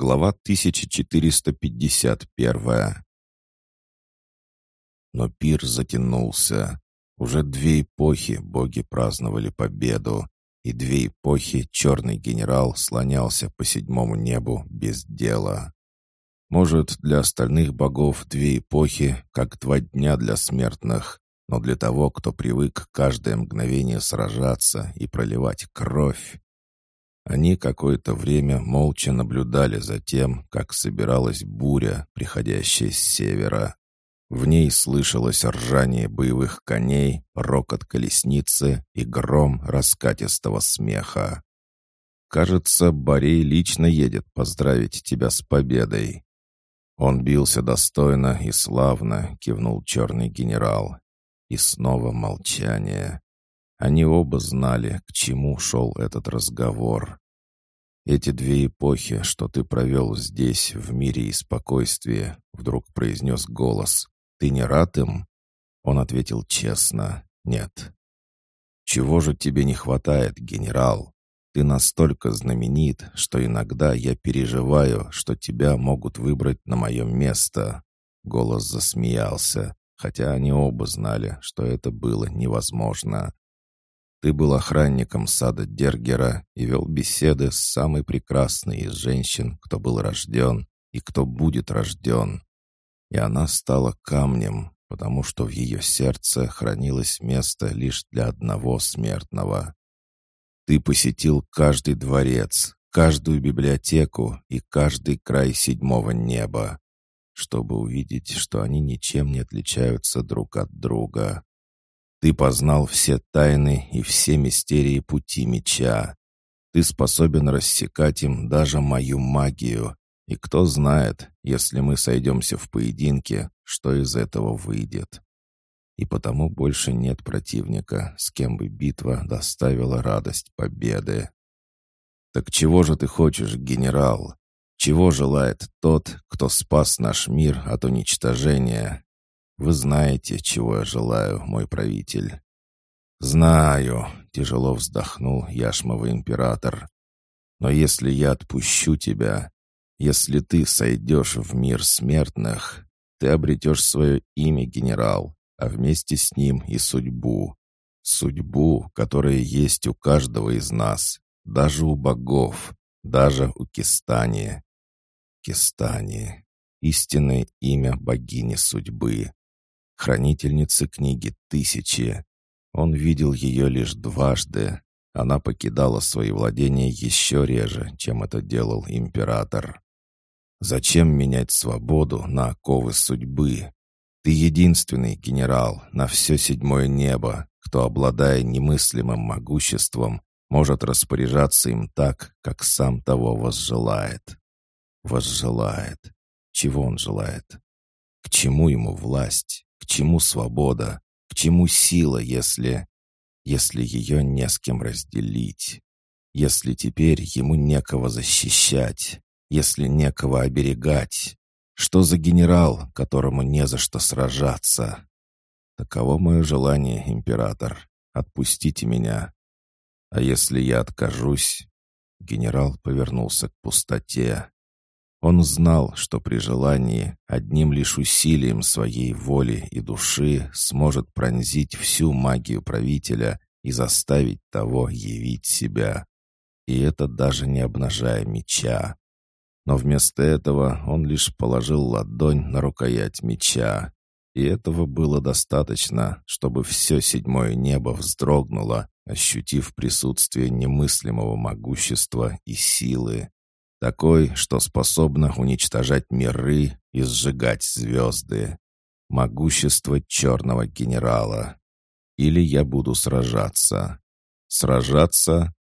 Глава 1451 Но пир затянулся. Уже две эпохи боги праздновали победу, и две эпохи черный генерал слонялся по седьмому небу без дела. Может, для остальных богов две эпохи, как два дня для смертных, но для того, кто привык каждое мгновение сражаться и проливать кровь, они какое-то время молча наблюдали за тем, как собиралась буря, приходящая с севера. В ней слышалось ржание боевых коней, рокот колесницы и гром раскатистого смеха. «Кажется, Борей лично едет поздравить тебя с победой». Он бился достойно и славно, кивнул черный генерал. И снова молчание. Они оба знали, к чему шел этот разговор. «Эти две эпохи, что ты провел здесь, в мире и спокойствии», — вдруг произнес голос. «Ты не рад им?» Он ответил честно. «Нет». «Чего же тебе не хватает, генерал? Ты настолько знаменит, что иногда я переживаю, что тебя могут выбрать на мое место». Голос засмеялся, хотя они оба знали, что это было невозможно. Ты был охранником сада Дергера и вел беседы с самой прекрасной из женщин, кто был рожден и кто будет рожден. И она стала камнем, потому что в ее сердце хранилось место лишь для одного смертного. Ты посетил каждый дворец, каждую библиотеку и каждый край седьмого неба, чтобы увидеть, что они ничем не отличаются друг от друга. Ты познал все тайны и все мистерии пути меча. Ты способен рассекать им даже мою магию. И кто знает, если мы сойдемся в поединке, что из этого выйдет. И потому больше нет противника, с кем бы битва доставила радость победы. Так чего же ты хочешь, генерал? Чего желает тот, кто спас наш мир от уничтожения, вы знаете, чего я желаю, мой правитель». «Знаю», — тяжело вздохнул Яшмовый император. «Но если я отпущу тебя, если ты сойдешь в мир смертных, ты обретешь свое имя, генерал, а вместе с ним и судьбу. Судьбу, которая есть у каждого из нас, даже у богов, даже у Кистани. Кистани — истинное имя богини судьбы хранительницы книги «Тысячи». Он видел ее лишь дважды. Она покидала свои владения еще реже, чем это делал император. «Зачем менять свободу на оковы судьбы? Ты единственный генерал на все седьмое небо, кто, обладая немыслимым могуществом, может распоряжаться им так, как сам того возжелает. Возжелает. Чего он желает? К чему ему власть? Чему свобода? К чему сила, если... Если ее не с кем разделить? Если теперь ему некого защищать? Если некого оберегать? Что за генерал, которому не за что сражаться? Таково мое желание, император. Отпустите меня. А если я откажусь? Генерал повернулся к пустоте. Он знал, что при желании одним лишь усилием своей воли и души сможет пронзить всю магию правителя и заставить того явить себя. И это даже не обнажая меча. Но вместо этого он лишь положил ладонь на рукоять меча. И этого было достаточно, чтобы все седьмое небо вздрогнуло, ощутив присутствие немыслимого могущества и силы. Такой, что способна уничтожать миры и сжигать звезды. Могущество черного генерала. Или я буду сражаться. Сражаться?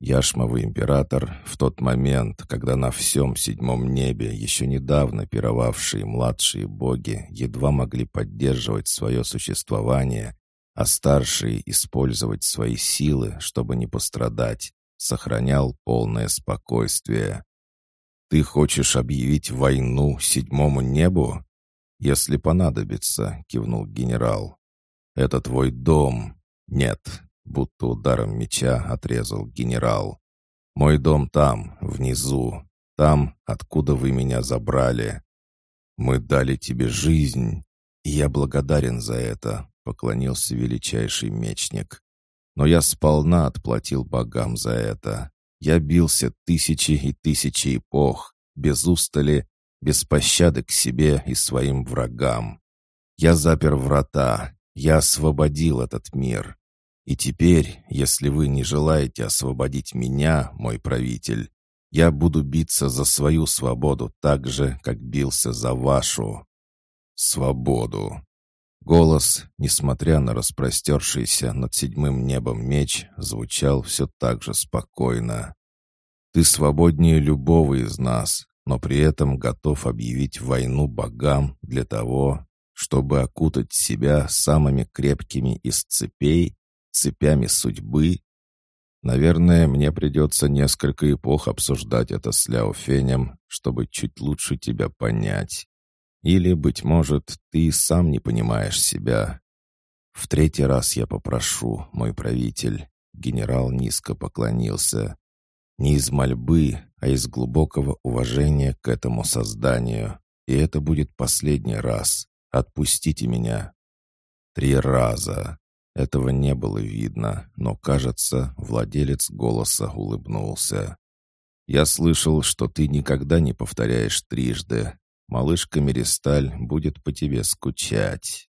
Яшмовый император в тот момент, когда на всем седьмом небе еще недавно пировавшие младшие боги едва могли поддерживать свое существование, а старшие использовать свои силы, чтобы не пострадать, сохранял полное спокойствие. «Ты хочешь объявить войну седьмому небу?» «Если понадобится», — кивнул генерал. «Это твой дом». «Нет», — будто ударом меча отрезал генерал. «Мой дом там, внизу. там, откуда вы меня забрали. Мы дали тебе жизнь, и я благодарен за это», — поклонился величайший мечник. «Но я сполна отплатил богам за это. Я бился тысячи и тысячи эпох, без устали, без пощады к себе и своим врагам. Я запер врата, я освободил этот мир. И теперь, если вы не желаете освободить меня, мой правитель, я буду биться за свою свободу так же, как бился за вашу. Свободу. Голос, несмотря на распростершийся над седьмым небом меч, звучал все так же спокойно. «Ты свободнее любого из нас, но при этом готов объявить войну богам для того, чтобы окутать себя самыми крепкими из цепей, цепями судьбы. Наверное, мне придется несколько эпох обсуждать это с Ляо Фенем, чтобы чуть лучше тебя понять. Или, быть может, ты сам не понимаешь себя. В третий раз я попрошу, мой правитель. Генерал низко поклонился. Не из мольбы, а из глубокого уважения к этому созданию. И это будет последний раз. Отпустите меня». Три раза. Этого не было видно, но, кажется, владелец голоса улыбнулся. «Я слышал, что ты никогда не повторяешь трижды. Малышка Меристаль будет по тебе скучать».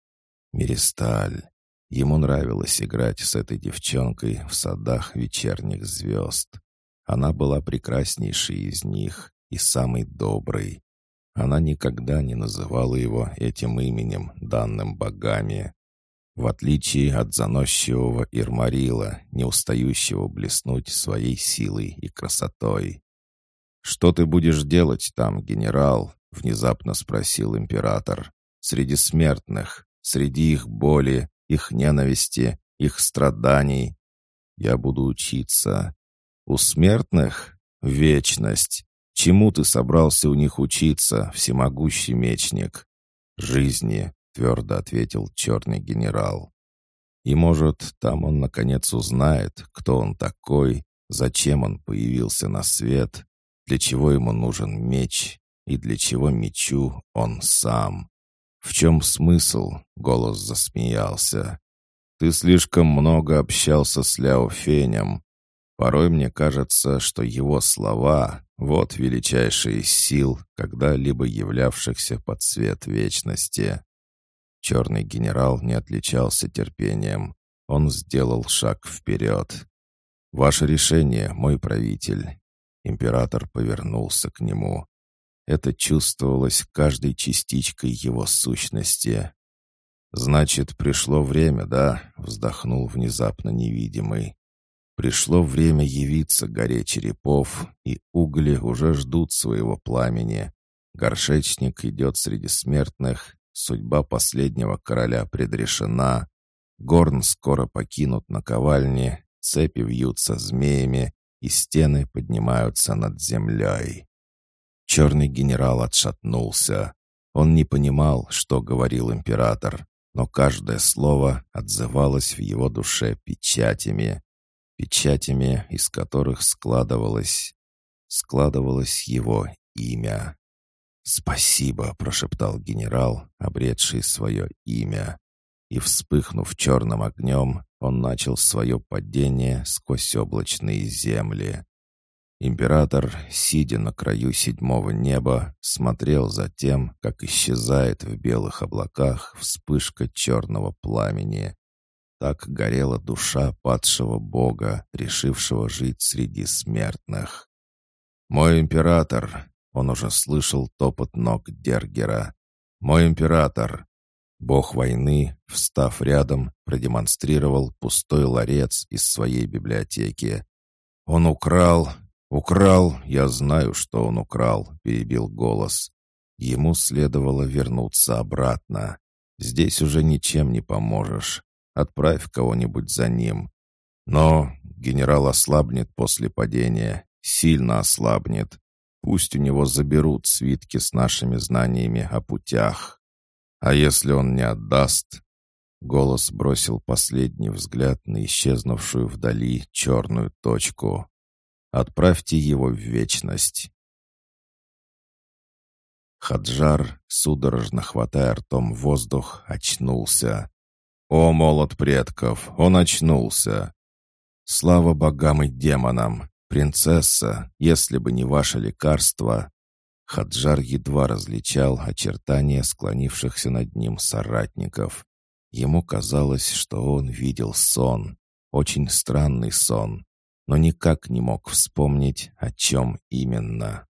Меристаль. Ему нравилось играть с этой девчонкой в садах вечерних звезд. Она была прекраснейшей из них и самой доброй. Она никогда не называла его этим именем, данным богами. В отличие от заносчивого Ирмарила, не устающего блеснуть своей силой и красотой. «Что ты будешь делать там, генерал?» — внезапно спросил император. «Среди смертных, среди их боли, их ненависти, их страданий. Я буду учиться. У смертных — вечность. Чему ты собрался у них учиться, всемогущий мечник? Жизни, твердо ответил черный генерал. И, может, там он наконец узнает, кто он такой, зачем он появился на свет, для чего ему нужен меч и для чего мечу он сам. «В чем смысл?» — голос засмеялся. «Ты слишком много общался с Ляо Фенем. Порой мне кажется, что его слова — вот величайшие сил, когда-либо являвшихся под свет вечности. Черный генерал не отличался терпением. Он сделал шаг вперед. «Ваше решение, мой правитель». Император повернулся к нему. Это чувствовалось каждой частичкой его сущности. «Значит, пришло время, да?» — вздохнул внезапно невидимый. Пришло время явиться горе черепов, и угли уже ждут своего пламени. Горшечник идет среди смертных, судьба последнего короля предрешена. Горн скоро покинут наковальни, цепи вьются змеями, и стены поднимаются над землей. Черный генерал отшатнулся. Он не понимал, что говорил император, но каждое слово отзывалось в его душе печатями печатями, из которых складывалось... складывалось его имя. «Спасибо», — прошептал генерал, обретший свое имя. И, вспыхнув черным огнем, он начал свое падение сквозь облачные земли. Император, сидя на краю седьмого неба, смотрел за тем, как исчезает в белых облаках вспышка черного пламени. Так горела душа падшего бога, решившего жить среди смертных. «Мой император!» — он уже слышал топот ног Дергера. «Мой император!» Бог войны, встав рядом, продемонстрировал пустой ларец из своей библиотеки. «Он украл! Украл! Я знаю, что он украл!» — перебил голос. Ему следовало вернуться обратно. Здесь уже ничем не поможешь. Отправь кого-нибудь за ним. Но генерал ослабнет после падения, сильно ослабнет. Пусть у него заберут свитки с нашими знаниями о путях. А если он не отдаст? Голос бросил последний взгляд на исчезнувшую вдали черную точку. Отправьте его в вечность. Хаджар, судорожно хватая ртом воздух, очнулся. «О, молот предков! Он очнулся!» «Слава богам и демонам! Принцесса, если бы не ваше лекарство!» Хаджар едва различал очертания склонившихся над ним соратников. Ему казалось, что он видел сон, очень странный сон, но никак не мог вспомнить, о чем именно.